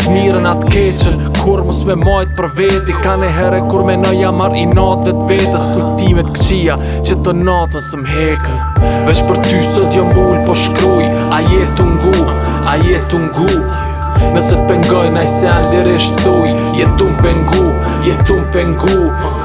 Të mirën a të keqen, kur mos me majtë për veti Ka niherë kur menoj ja marr inat dhe vetes Kujtime të këqija që të natën s'm'hekën Veç për ty sot jom ul po shkruj A je tu ngu, a je tu ngu Nëse të pengoj naj sen lirisht thuj Je tu m'pengu, je tu m'pengu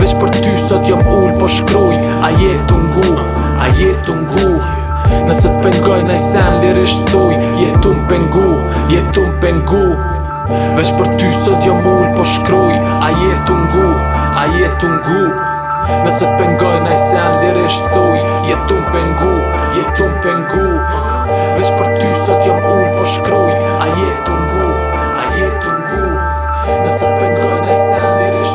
Veç për ty sot jom ul po shkruj A je tu ngu, a je tu ngu Nëse të pengoj naj sen lirisht thuj Je tu m'pengu, je tu m'pengu Veç për ty sot jom ul po shkruj A je tu ngu, a je tu ngu Nëse të pengoj naj sen lirisht thuj Je tu m'pengu, je tu m'pengu Veç për ty sot jom ul po shkruj A je tu ngu, a je tu ngu Nëse të pengoj naj sen lirisht thuj